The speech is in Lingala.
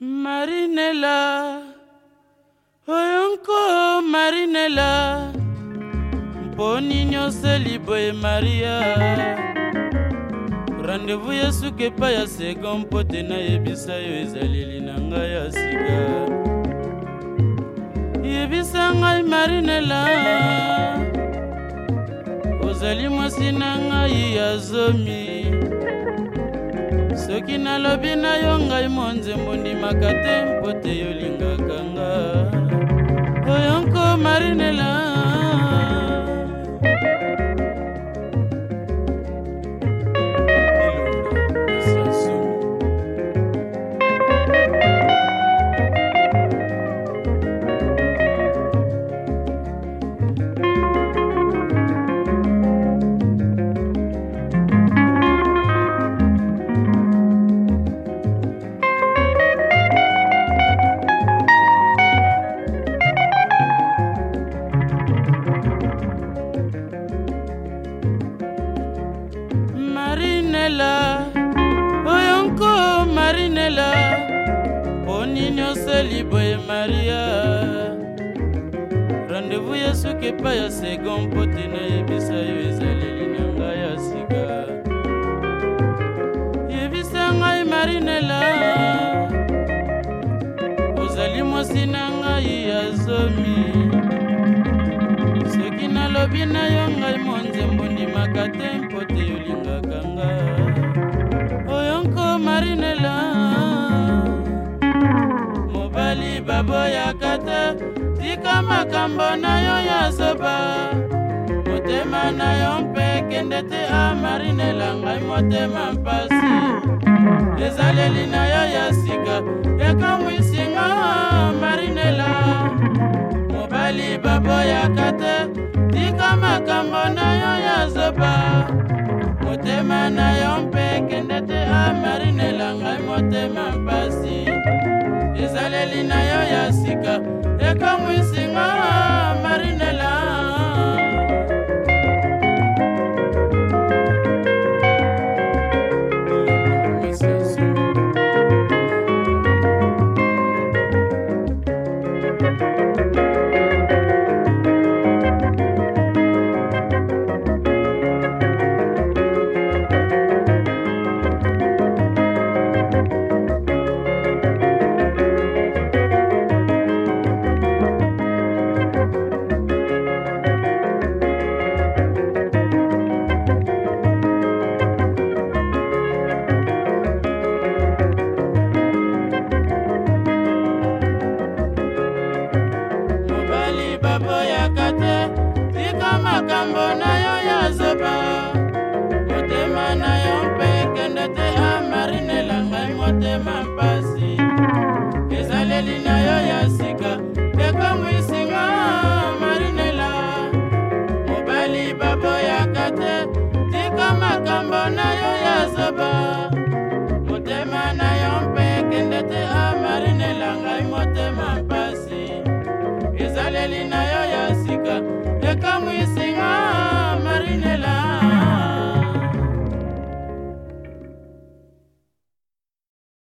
marinela oyonko marinela mponi nyonso liboye maria randevu ya suki epai ya segon mpo te nayebisa yo ezaleli na ngai ya sika yebisa ngai marinela ozali mwasi na ngai ya zomi soki nalobi na yo ngai monzembo ndimaka te mpo te yolingaka nga oyonko marinela marinela oyo nko marinela poni nyonso liboye maria randevu yesu kepa ya segon mpo te nayebisa yo ezali linanga ya sika yebisa ngai marinela ozali mwasi na ngai ya zomi soki nalobi na yo ngai mo baboyaka te tika makambo na yo ya zoba motema na yo mpe kende te amarinela ah, ngai motema mpasi ezaleli na yo ya sika ekamwisinga ah, marinela mobali baboyaka te tika makambo na yo ya zoba motema na yo mpe remember